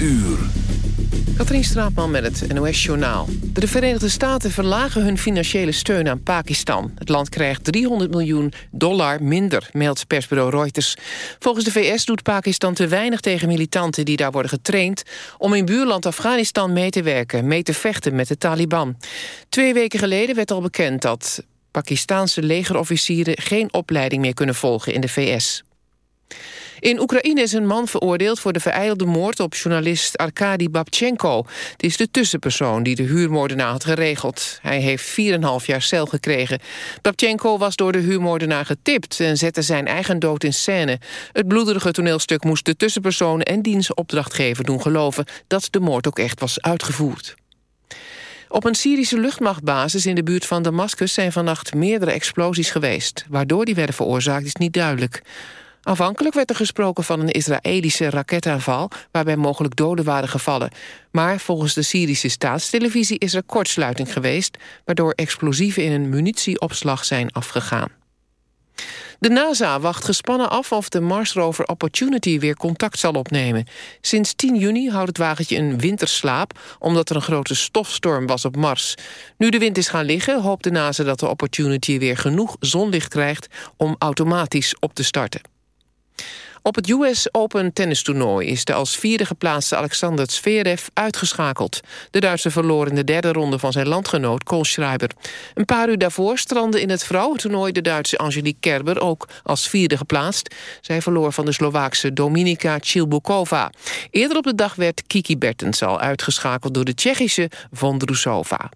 uur. Katrien Straatman met het NOS-journaal. De Verenigde Staten verlagen hun financiële steun aan Pakistan. Het land krijgt 300 miljoen dollar minder, meldt persbureau Reuters. Volgens de VS doet Pakistan te weinig tegen militanten die daar worden getraind... om in buurland Afghanistan mee te werken, mee te vechten met de Taliban. Twee weken geleden werd al bekend dat Pakistaanse legerofficieren... geen opleiding meer kunnen volgen in de VS. In Oekraïne is een man veroordeeld voor de vereilde moord op journalist Arkady Babchenko. Het is de tussenpersoon die de huurmoordenaar had geregeld. Hij heeft 4,5 jaar cel gekregen. Babchenko was door de huurmoordenaar getipt en zette zijn eigen dood in scène. Het bloederige toneelstuk moest de tussenpersoon en diens opdrachtgever doen geloven dat de moord ook echt was uitgevoerd. Op een Syrische luchtmachtbasis in de buurt van Damascus zijn vannacht meerdere explosies geweest. Waardoor die werden veroorzaakt is niet duidelijk. Aanvankelijk werd er gesproken van een Israëlische raketaanval... waarbij mogelijk doden waren gevallen. Maar volgens de Syrische staatstelevisie is er kortsluiting geweest... waardoor explosieven in een munitieopslag zijn afgegaan. De NASA wacht gespannen af of de Marsrover Opportunity weer contact zal opnemen. Sinds 10 juni houdt het wagentje een winterslaap... omdat er een grote stofstorm was op Mars. Nu de wind is gaan liggen, hoopt de NASA dat de Opportunity weer genoeg zonlicht krijgt... om automatisch op te starten. Op het US Open tennistoernooi is de als vierde geplaatste Alexander Zverev uitgeschakeld. De Duitse verloor in de derde ronde van zijn landgenoot Kohlschreiber. Een paar uur daarvoor strandde in het vrouwentoernooi de Duitse Angelique Kerber ook als vierde geplaatst. Zij verloor van de Slovaakse Dominika Chilbukova. Eerder op de dag werd Kiki Bertens al uitgeschakeld door de Tsjechische Vondrousova.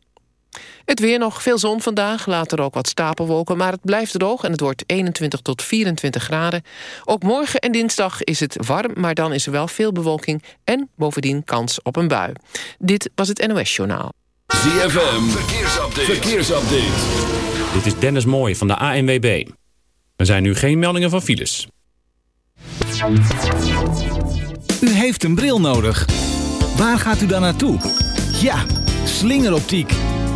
Het weer nog, veel zon vandaag, later ook wat stapelwolken... maar het blijft droog en het wordt 21 tot 24 graden. Ook morgen en dinsdag is het warm, maar dan is er wel veel bewolking... en bovendien kans op een bui. Dit was het NOS Journaal. ZFM, verkeersupdate. verkeersupdate. Dit is Dennis Mooij van de ANWB. Er zijn nu geen meldingen van files. U heeft een bril nodig. Waar gaat u dan naartoe? Ja, slingeroptiek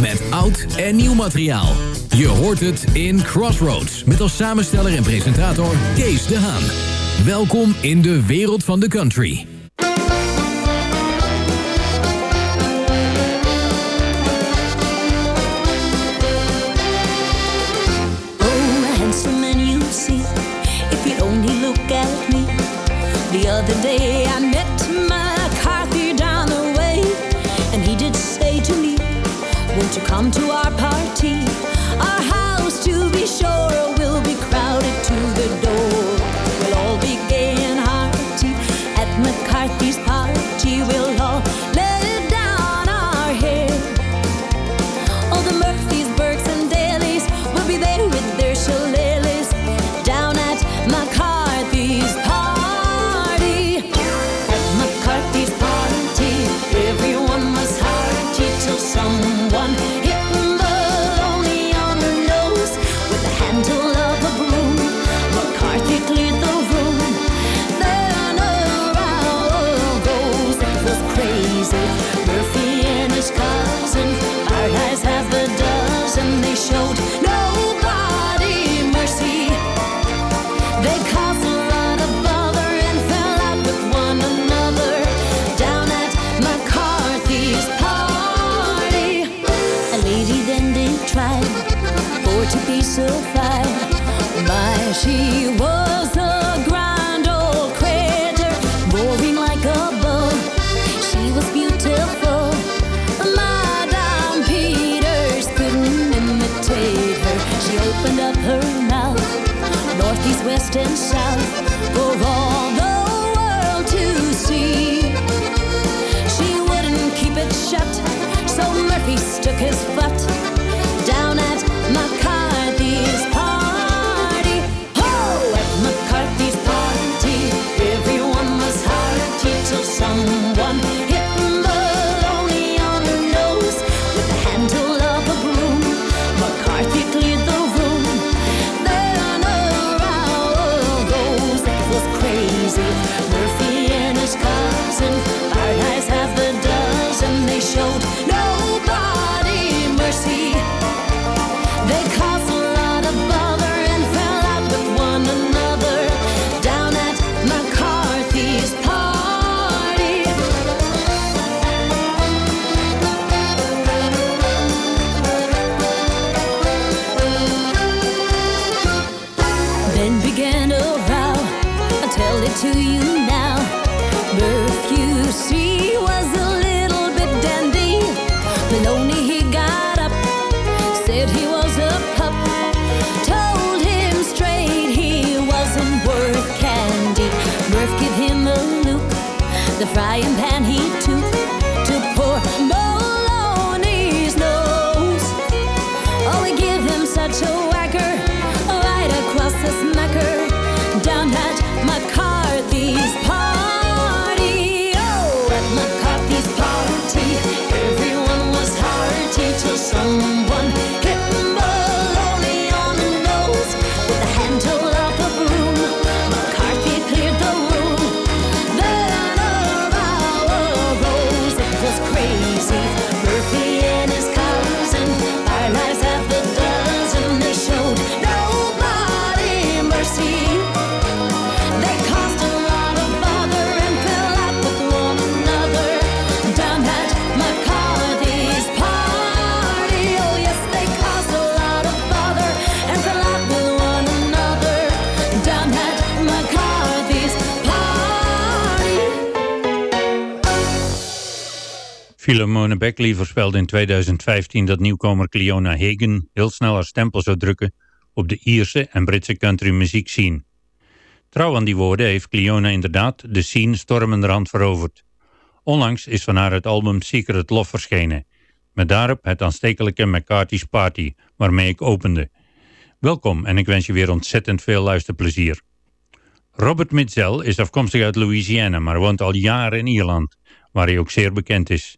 Met oud en nieuw materiaal. Je hoort het in Crossroads. Met als samensteller en presentator Kees de Haan. Welkom in de wereld van de country. Oh. The other day I come to west and south. Philomone Beckley voorspelde in 2015 dat nieuwkomer Cleona Hagen heel snel haar stempel zou drukken op de Ierse en Britse country muziek scene. Trouw aan die woorden heeft Cleona inderdaad de scene stormenderhand veroverd. Onlangs is van haar het album Secret Love verschenen, met daarop het aanstekelijke McCarthy's Party, waarmee ik opende. Welkom en ik wens je weer ontzettend veel luisterplezier. Robert Mitzel is afkomstig uit Louisiana, maar woont al jaren in Ierland, waar hij ook zeer bekend is.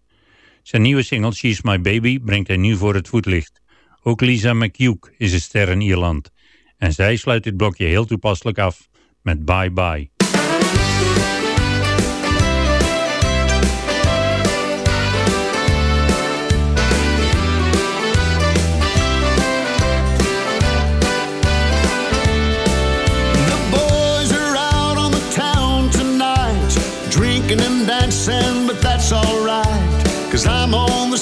Zijn nieuwe single She's My Baby brengt hij nu voor het voetlicht. Ook Lisa McHugh is een ster in Ierland. En zij sluit dit blokje heel toepasselijk af met Bye Bye.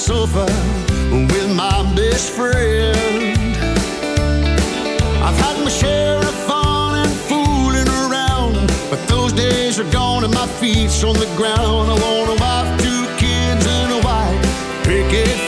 sofa with my best friend. I've had my share of fun and fooling around, but those days are gone and my feet's on the ground. I want a wife, two kids, and a wife picket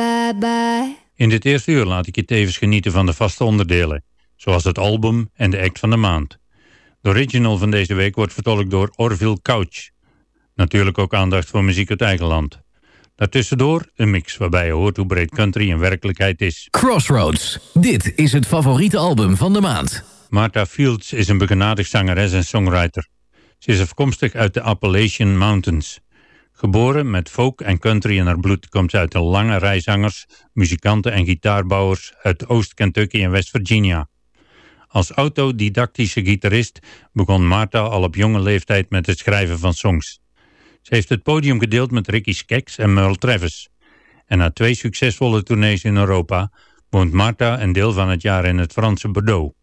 bye, bye. In dit eerste uur laat ik je tevens genieten van de vaste onderdelen, zoals het album en de act van de maand. De original van deze week wordt vertolkt door Orville Couch. Natuurlijk ook aandacht voor muziek uit eigen land. Daartussendoor een mix waarbij je hoort hoe breed country in werkelijkheid is. Crossroads, dit is het favoriete album van de maand. Martha Fields is een begenadigd zangeres en songwriter. Ze is afkomstig uit de Appalachian Mountains. Geboren met folk en country in haar bloed komt ze uit een lange rij zangers, muzikanten en gitaarbouwers uit Oost-Kentucky en West-Virginia. Als autodidactische gitarist begon Martha al op jonge leeftijd met het schrijven van songs. Ze heeft het podium gedeeld met Ricky Skeks en Merle Travis. En na twee succesvolle tournees in Europa woont Martha een deel van het jaar in het Franse Bordeaux.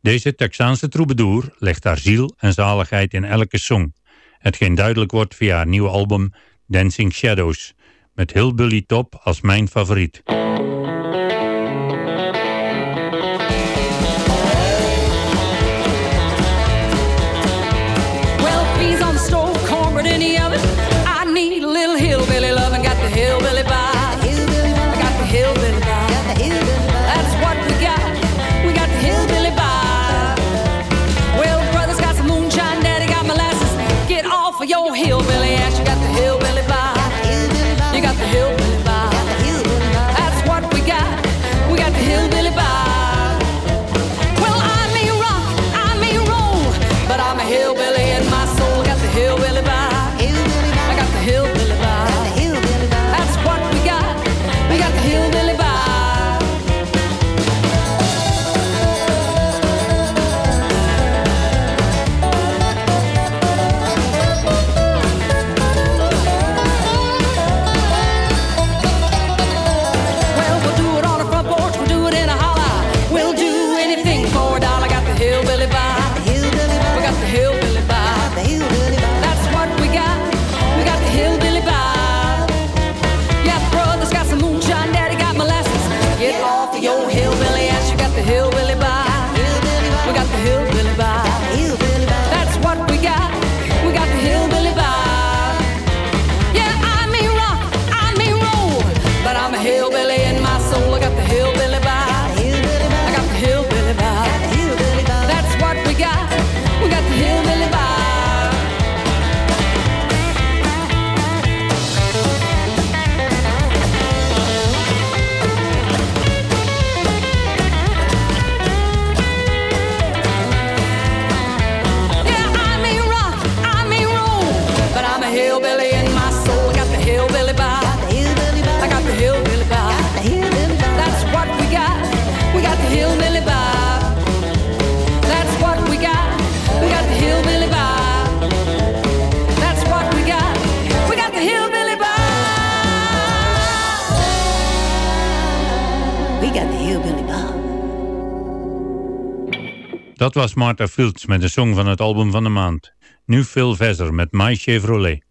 Deze Texaanse troubadour legt haar ziel en zaligheid in elke song hetgeen duidelijk wordt via haar nieuwe album Dancing Shadows, met Hillbilly Top als mijn favoriet. We got the hillbilly bob. Dat was Martha Fields met de song van het album van de maand. Nu Phil Vezzer met My Chevrolet.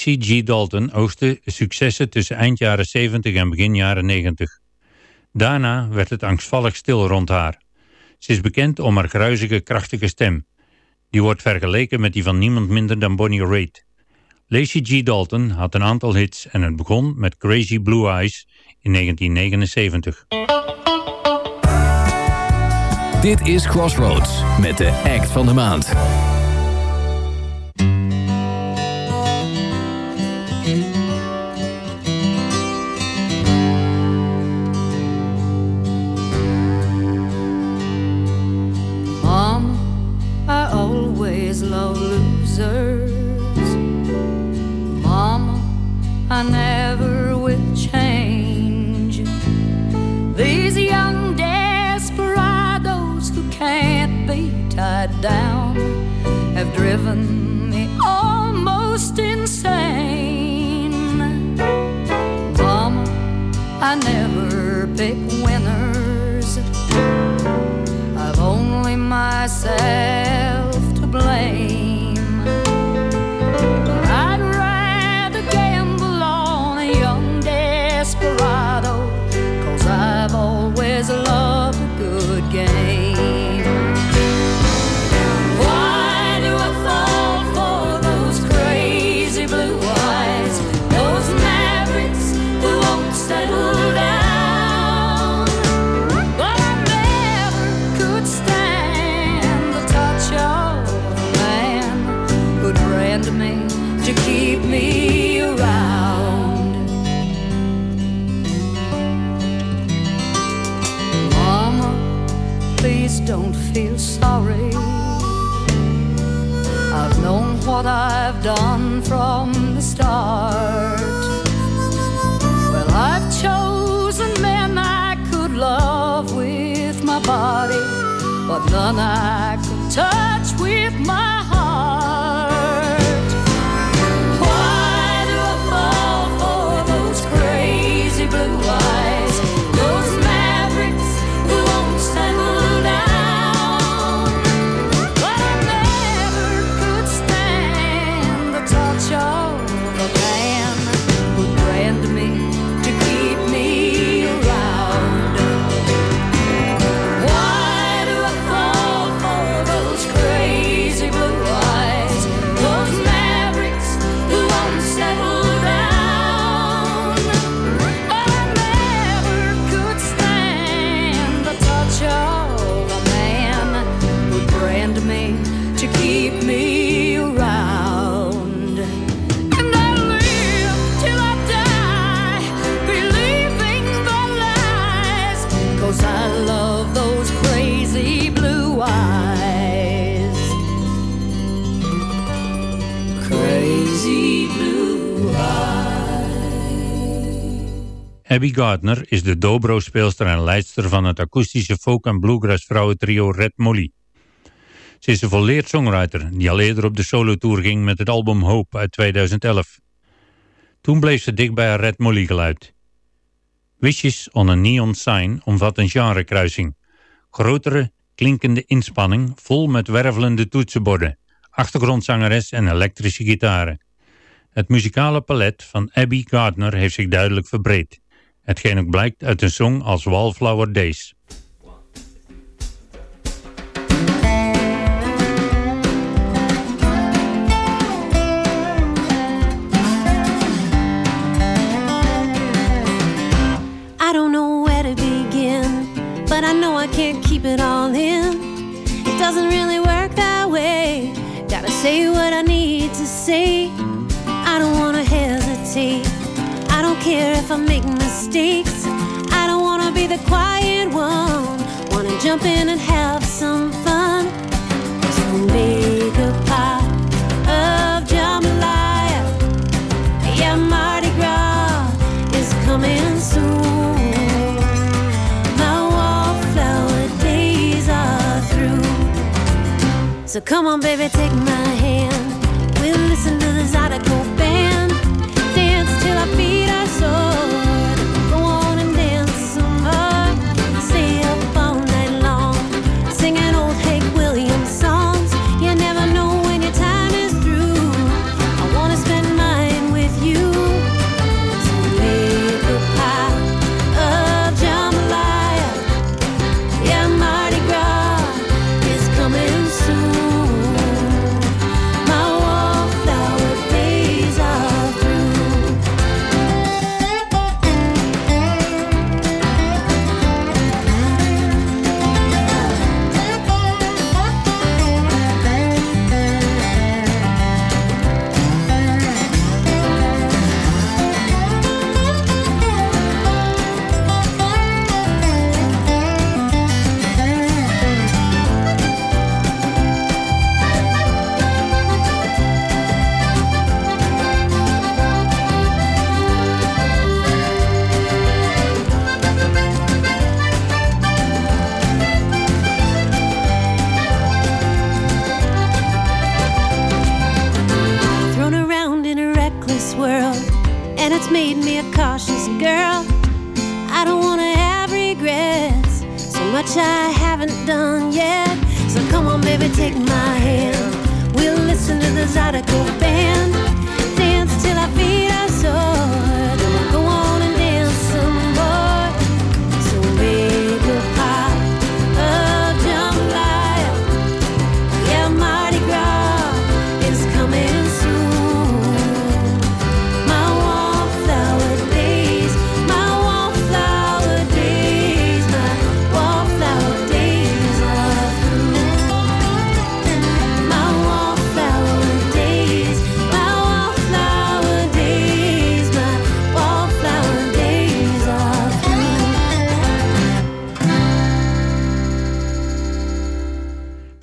Tracy G. Dalton oogste successen tussen eind jaren 70 en begin jaren 90. Daarna werd het angstvallig stil rond haar. Ze is bekend om haar gruizige, krachtige stem. Die wordt vergeleken met die van niemand minder dan Bonnie Raitt. Lacey G. Dalton had een aantal hits en het begon met Crazy Blue Eyes in 1979. Dit is Crossroads met de act van de maand. I never will change. These young desperados who can't be tied down have driven me almost insane. Mama, I never pick winners. I've only myself. Abby Gardner is de dobro-speelster en leidster van het akoestische folk- en bluegrass vrouwentrio Red Molly. Ze is een volleerd songwriter die al eerder op de solotour ging met het album Hope uit 2011. Toen bleef ze dicht bij haar Red Molly geluid. Wishes on a Neon Sign omvat een genrekruising. Grotere, klinkende inspanning vol met wervelende toetsenborden, achtergrondzangeres en elektrische gitaren. Het muzikale palet van Abby Gardner heeft zich duidelijk verbreed. Hetgeen ook blijkt uit een song als Wallflower Days. I don't know where to begin, but I know I can't keep it all in. It doesn't really work that way. Gotta say what I need to say. I don't wanna hesitate. Care if I make mistakes. I don't wanna be the quiet one. Wanna jump in and have some fun. So make a pie of jambalaya. Yeah, Mardi Gras is coming soon. My wallflower days are through. So come on, baby, take my hand.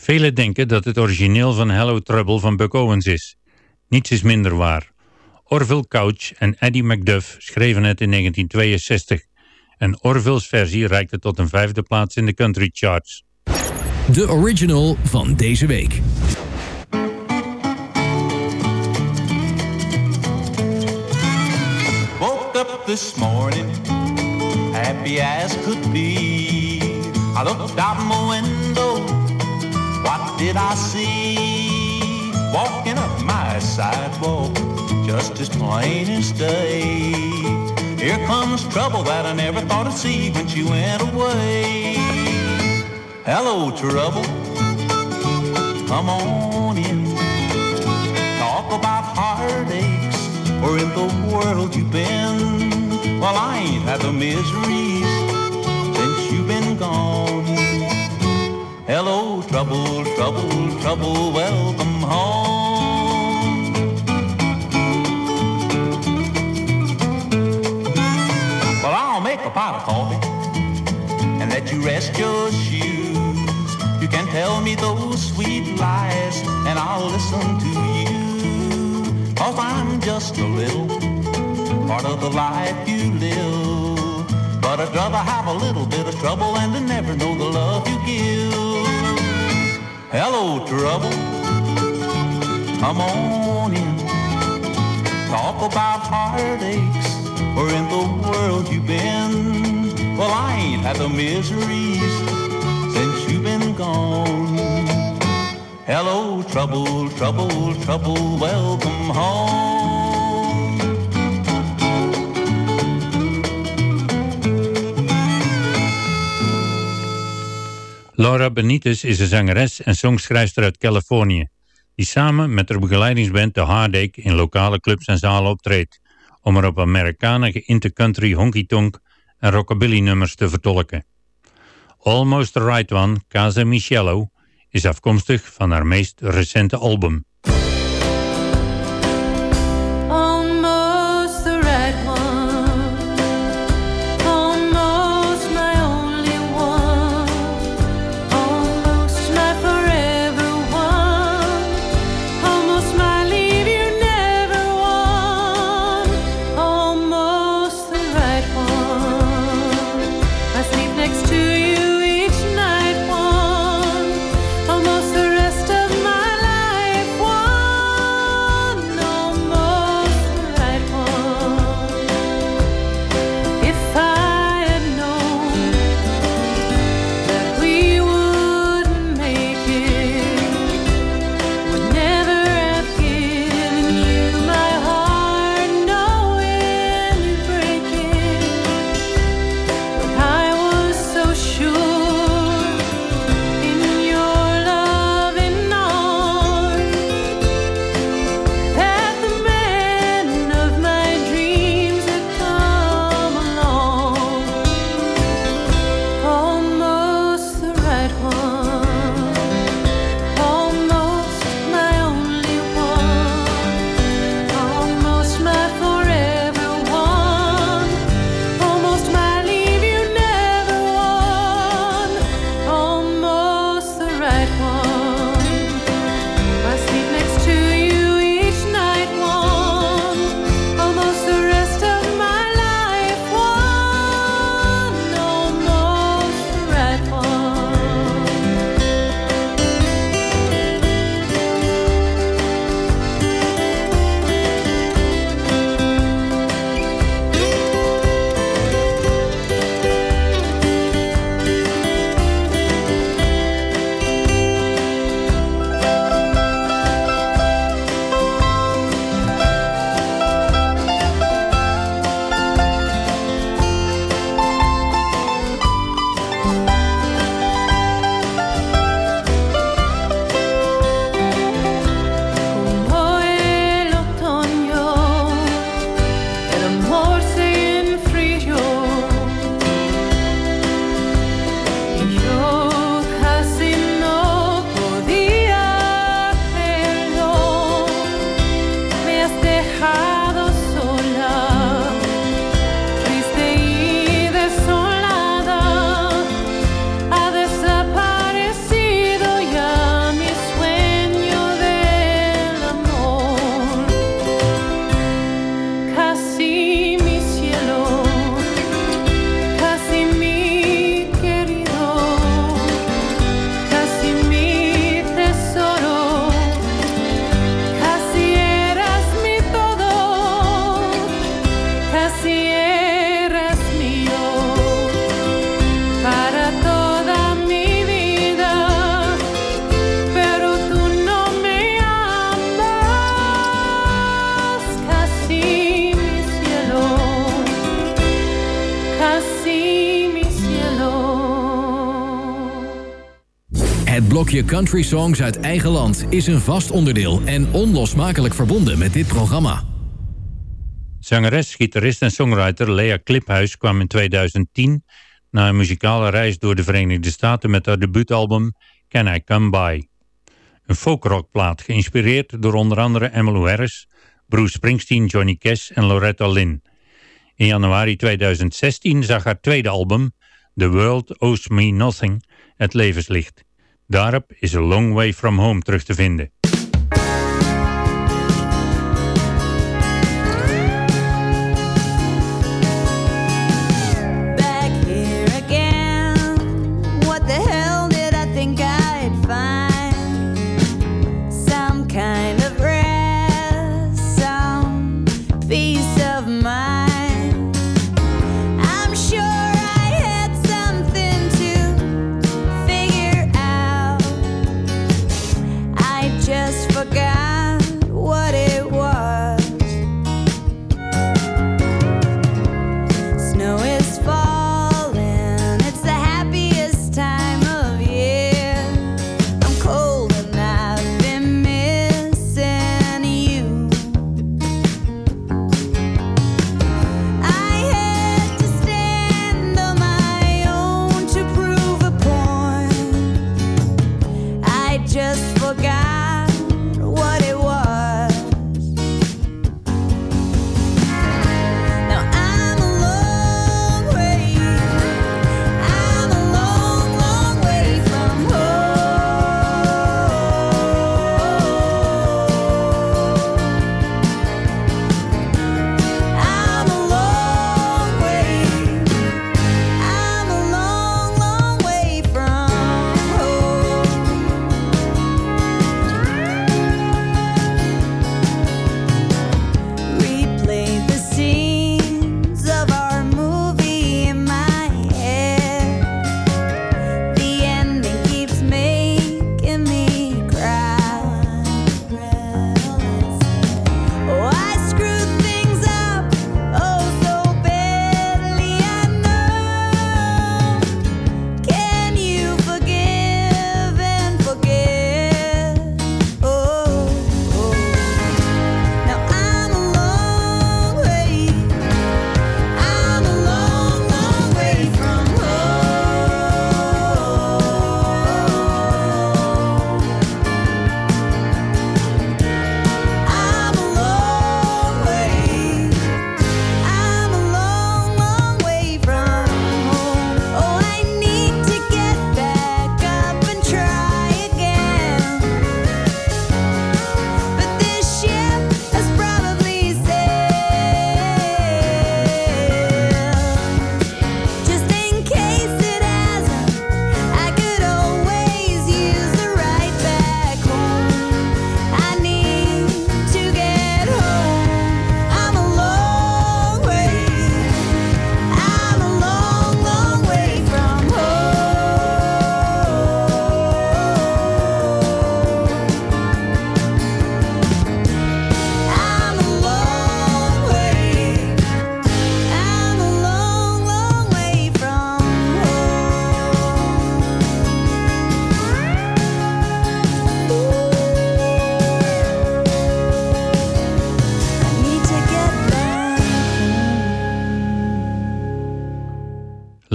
Velen denken dat het origineel van Hello Trouble van Buck Owens is. Niets is minder waar. Orville Couch en Eddie Macduff schreven het in 1962 en Orville's versie reikte tot een vijfde plaats in de country charts. De original van deze week. Woke up this morning, happy as could be. I looked out my window, what did I see? Walking up my sidewalk, just as plain as day. Here comes trouble that I never thought I'd see when she went away. Hello, trouble, come on in. Talk about heartaches, where in the world you been? Well, I ain't had the miseries Hello, trouble, trouble, trouble, welcome home. Well, I'll make a pot of coffee and let you rest your shoes. You can tell me those sweet lies and I'll listen to you. Cause I'm just a little part of the life you live. But I'd rather have a little bit of trouble and to never know the love you give. Hello, trouble. Come on in. Talk about heartaches. Where in the world you've been? Well, I ain't had the miseries since you've been gone. Hello, trouble, trouble, trouble, welcome home. Laura Benitez is een zangeres en songschrijfster uit Californië, die samen met haar begeleidingsband The Heartache in lokale clubs en zalen optreedt, om er op Amerikanen geïnte country honky-tonk en rockabilly nummers te vertolken. Almost the Right One, Casa Michello, is afkomstig van haar meest recente album. Blokje Country Songs uit eigen land is een vast onderdeel en onlosmakelijk verbonden met dit programma. Zangeres, gitarist en songwriter Lea Kliphuis kwam in 2010 na een muzikale reis door de Verenigde Staten met haar debuutalbum Can I Come By. Een folkrockplaat geïnspireerd door onder andere Emmylou Harris, Bruce Springsteen, Johnny Cash en Loretta Lynn. In januari 2016 zag haar tweede album, The World Owes Me Nothing, het levenslicht. Daarop is A Long Way From Home terug te vinden.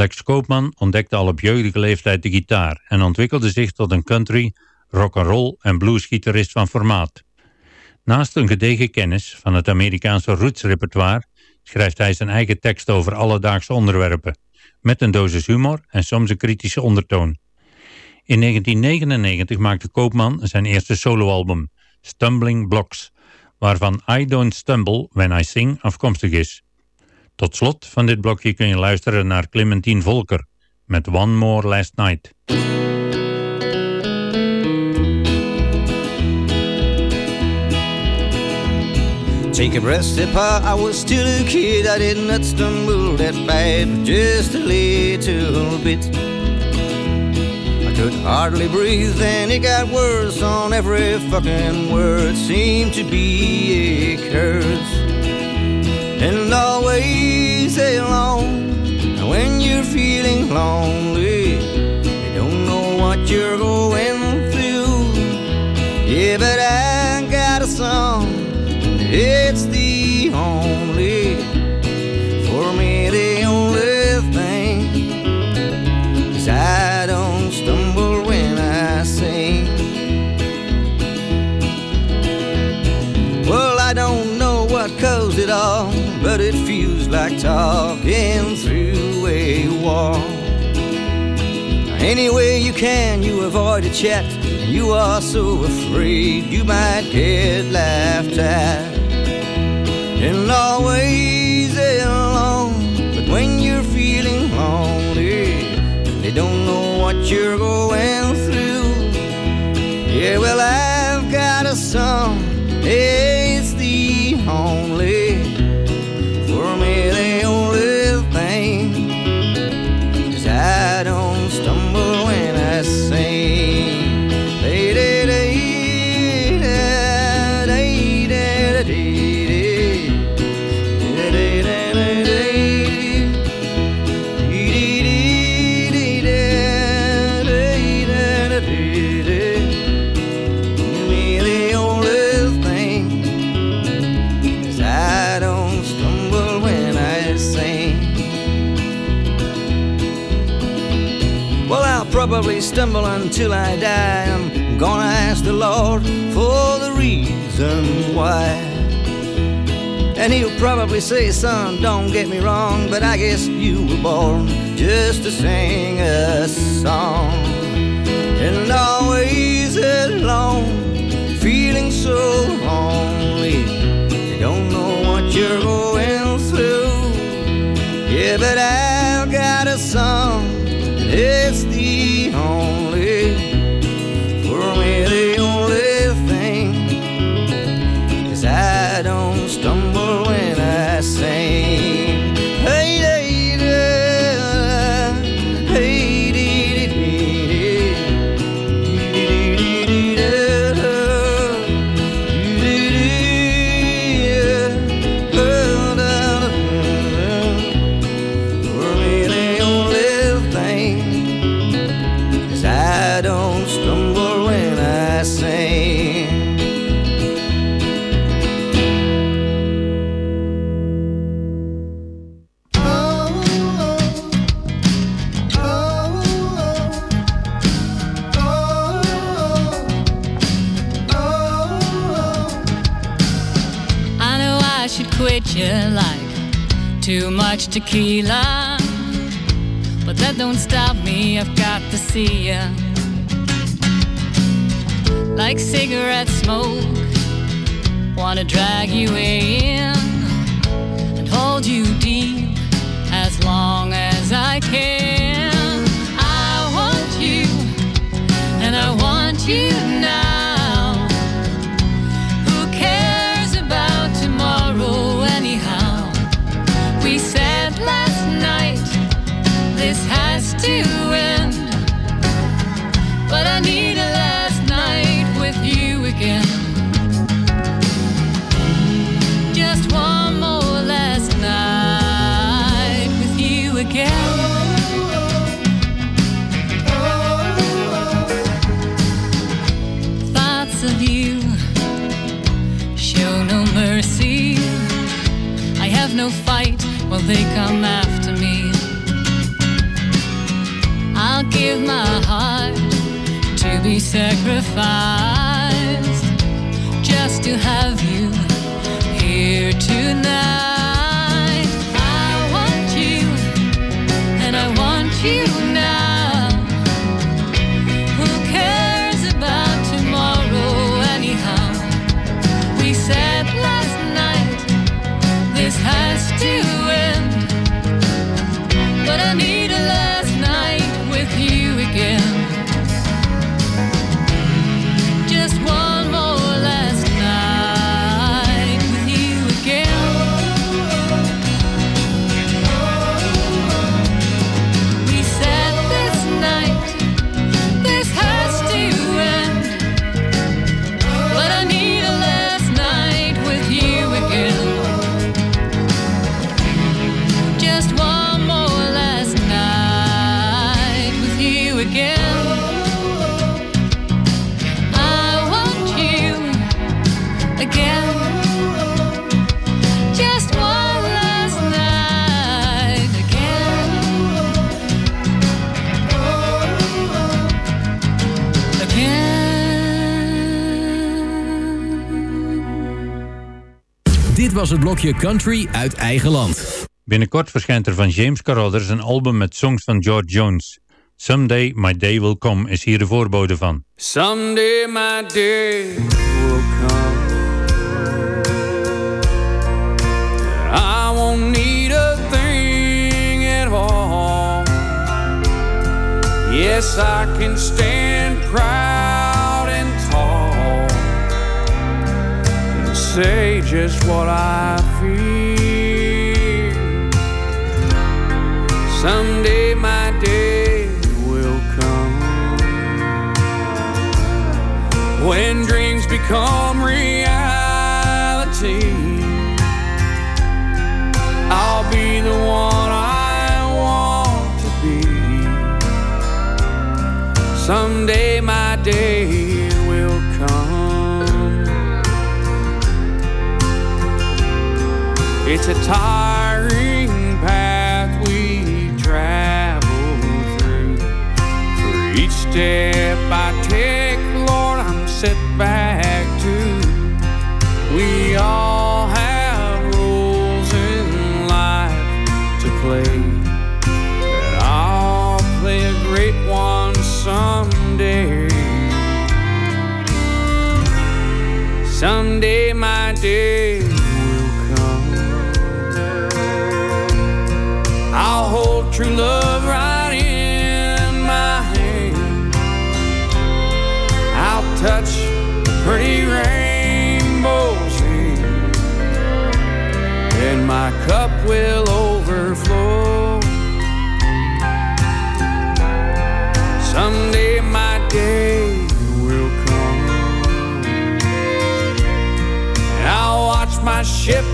Lex Koopman ontdekte al op jeugdige leeftijd de gitaar en ontwikkelde zich tot een country, rock'n'roll en bluesgitarist van formaat. Naast een gedegen kennis van het Amerikaanse rootsrepertoire schrijft hij zijn eigen tekst over alledaagse onderwerpen, met een dosis humor en soms een kritische ondertoon. In 1999 maakte Koopman zijn eerste soloalbum, Stumbling Blocks, waarvan I Don't Stumble When I Sing afkomstig is. Tot slot van dit blokje kun je luisteren naar Clementine Volker met One More Last Night. Take a breath, step out. I was still a kid. I did not stumble that bad, just a little bit. I could hardly breathe, and it got worse on every fucking word. Seemed to be a curse, and always alone. When you're feeling lonely, you don't know what you're going through. Yeah, but I got a song, it's the only talking through a wall. Any way you can, you avoid a chat, and you are so afraid you might get laughed at. And always alone, but when you're feeling lonely, they don't know what you're going through. Yeah, well, I've got a song. Yeah, stumble until I die. I'm gonna ask the Lord for the reason why. And he'll probably say, Son, don't get me wrong, but I guess you were born just to sing a song. And always alone, feeling so lonely. You don't know what you're going through. Yeah, but I've got a song it's the only for me. see ya. Like cigarette smoke, wanna drag you in and hold you het blokje country uit eigen land. Binnenkort verschijnt er van James Carruthers een album met songs van George Jones. Someday My Day Will Come is hier de voorbode van. Someday my day will come. I won't need a thing at. Yes, I can stand. Say just what I feel. Someday my day will come when dreams become reality. It's a tiring path we travel through. For each step I take, Lord, I'm set back to. We all have roles in life to play. And I'll play a great one someday. Someday my day true love right in my hand. I'll touch pretty rainbows in, and my cup will overflow. Someday my day will come, I'll watch my ship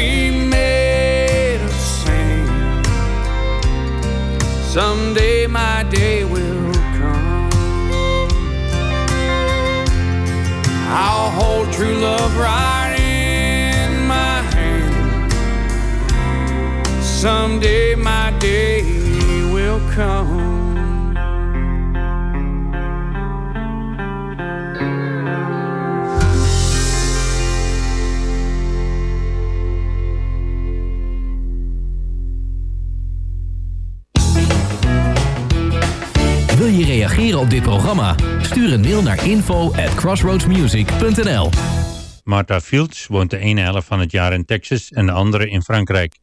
be made of sand. Someday my day will come. I'll hold true love right in my hand. Someday my day will come. Reageren op dit programma? Stuur een mail naar info at crossroadsmusic.nl Martha Fields woont de ene helft van het jaar in Texas en de andere in Frankrijk.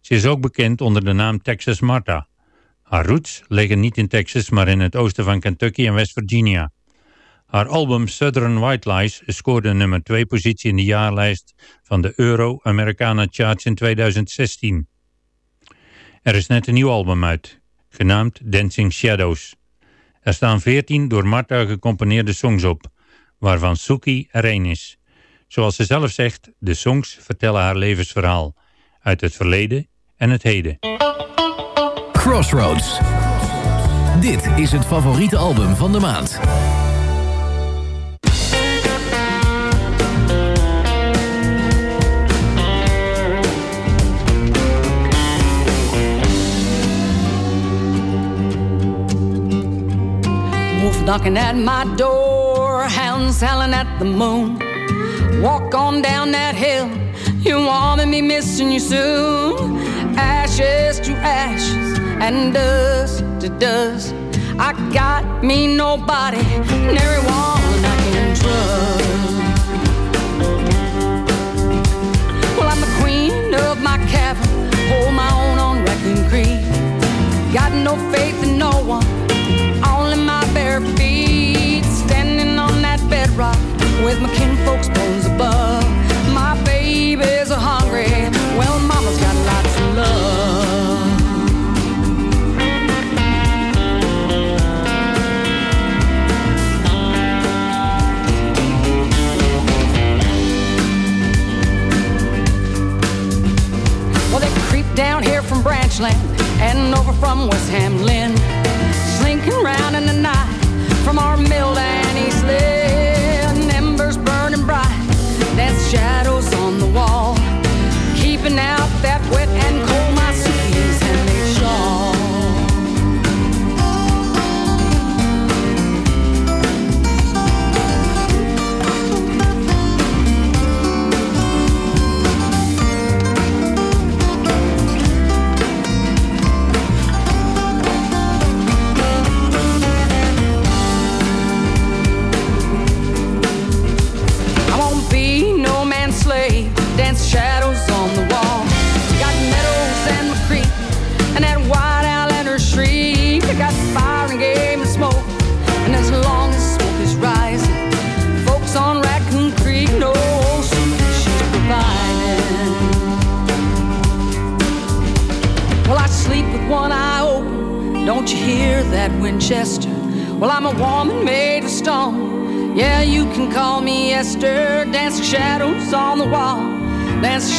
Ze is ook bekend onder de naam Texas Martha. Haar roots liggen niet in Texas, maar in het oosten van Kentucky en West Virginia. Haar album Southern White Lies scoorde nummer 2 positie in de jaarlijst van de Euro-Americana Charts in 2016. Er is net een nieuw album uit, genaamd Dancing Shadows. Er staan 14 door Martha gecomponeerde songs op, waarvan Suki er één is. Zoals ze zelf zegt, de songs vertellen haar levensverhaal, uit het verleden en het heden. Crossroads. Dit is het favoriete album van de maand. Wolf knocking at my door, hounds howling at the moon. Walk on down that hill, you want me missing you soon. Ashes to ashes and dust to dust. I got me nobody, and everyone I can trust. Well, I'm the queen of my cavern, hold my own on Raccoon Creek. Got no faith bedrock with my kinfolk's bones above. My babies are hungry, well, mama's got lots of love. Well, they creep down here from Branchland and over from West Hamlin,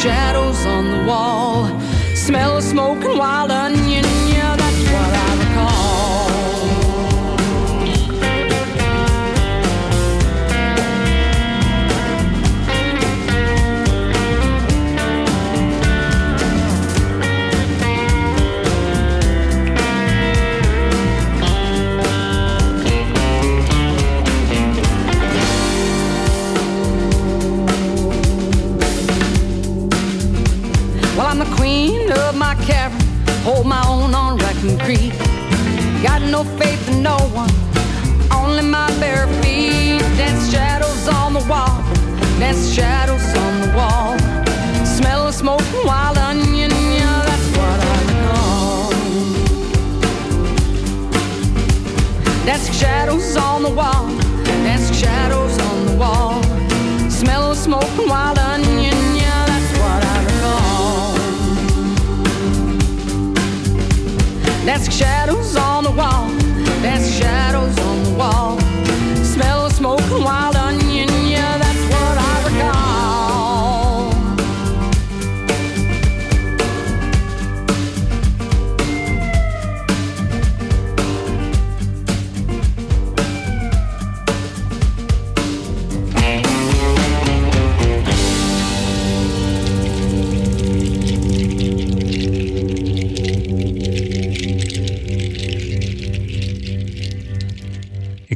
shadows on the wall. Smell of smoke and wild Well, I'm the queen of my cavern, hold my own on Raccoon Creek. Got no faith in no one, only my bare feet. Dance shadows on the wall, dance shadows on the wall. Smell of smoke and wild onion, yeah, that's what I recall. Dancing shadows on the wall, dancing shadows on the wall. Smell of smoke and wild onion, Dancing shadows on the wall, dancing shadows on the wall. Smell of smoke and wild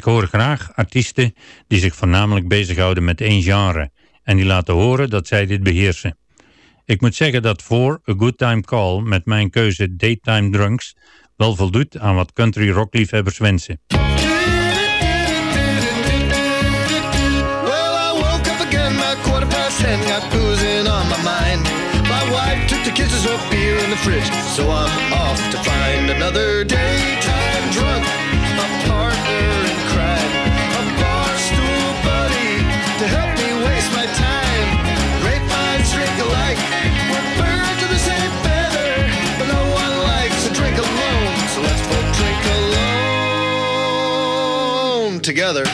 Ik hoor graag artiesten die zich voornamelijk bezighouden met één genre en die laten horen dat zij dit beheersen. Ik moet zeggen dat voor A Good Time Call met mijn keuze Daytime Drunks wel voldoet aan wat country rock liefhebbers wensen. Got on my mind. My wife took the kisses of beer in the fridge, so I'm off to find another daytime drunk, together.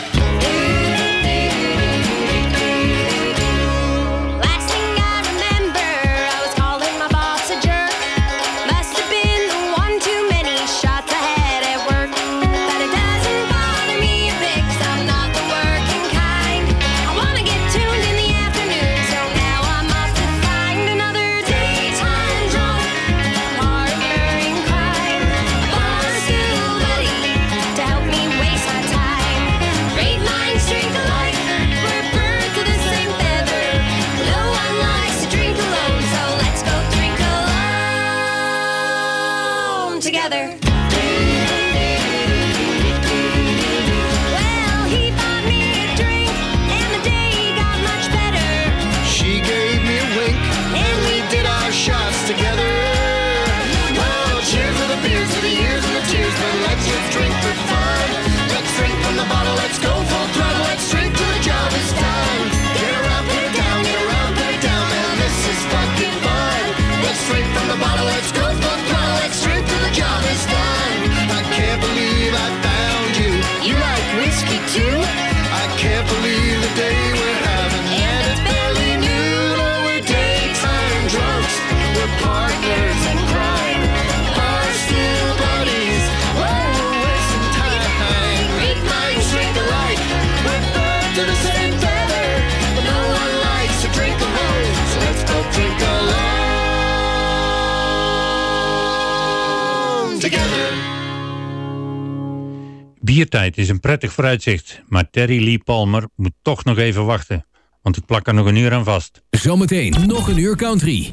Biertijd is een prettig vooruitzicht, maar Terry Lee Palmer moet toch nog even wachten, want ik plak er nog een uur aan vast. Zometeen nog een uur country.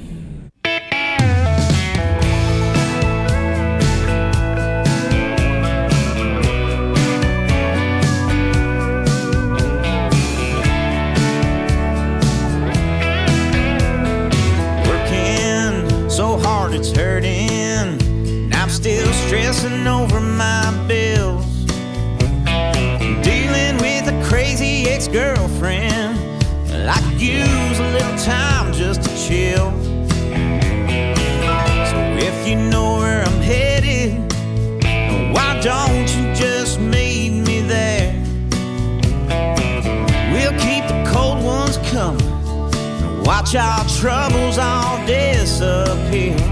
Working so hard it's hurting. And I'm still stressing over my bills. just to chill. So if you know where I'm headed, why don't you just meet me there? We'll keep the cold ones coming, watch our troubles all disappear.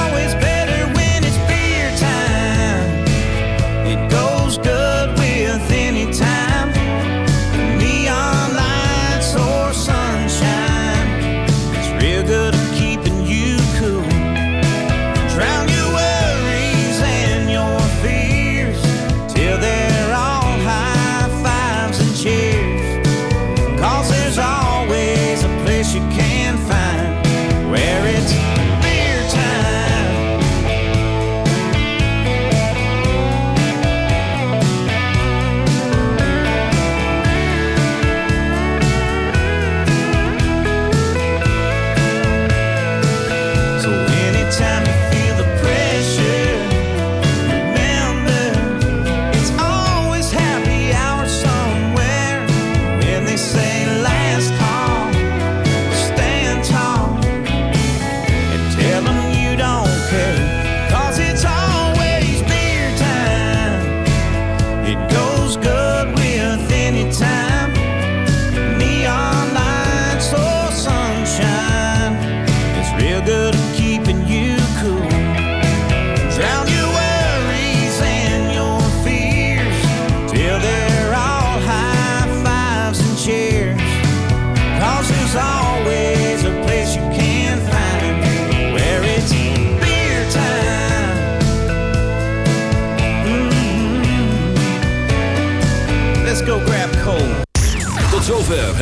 always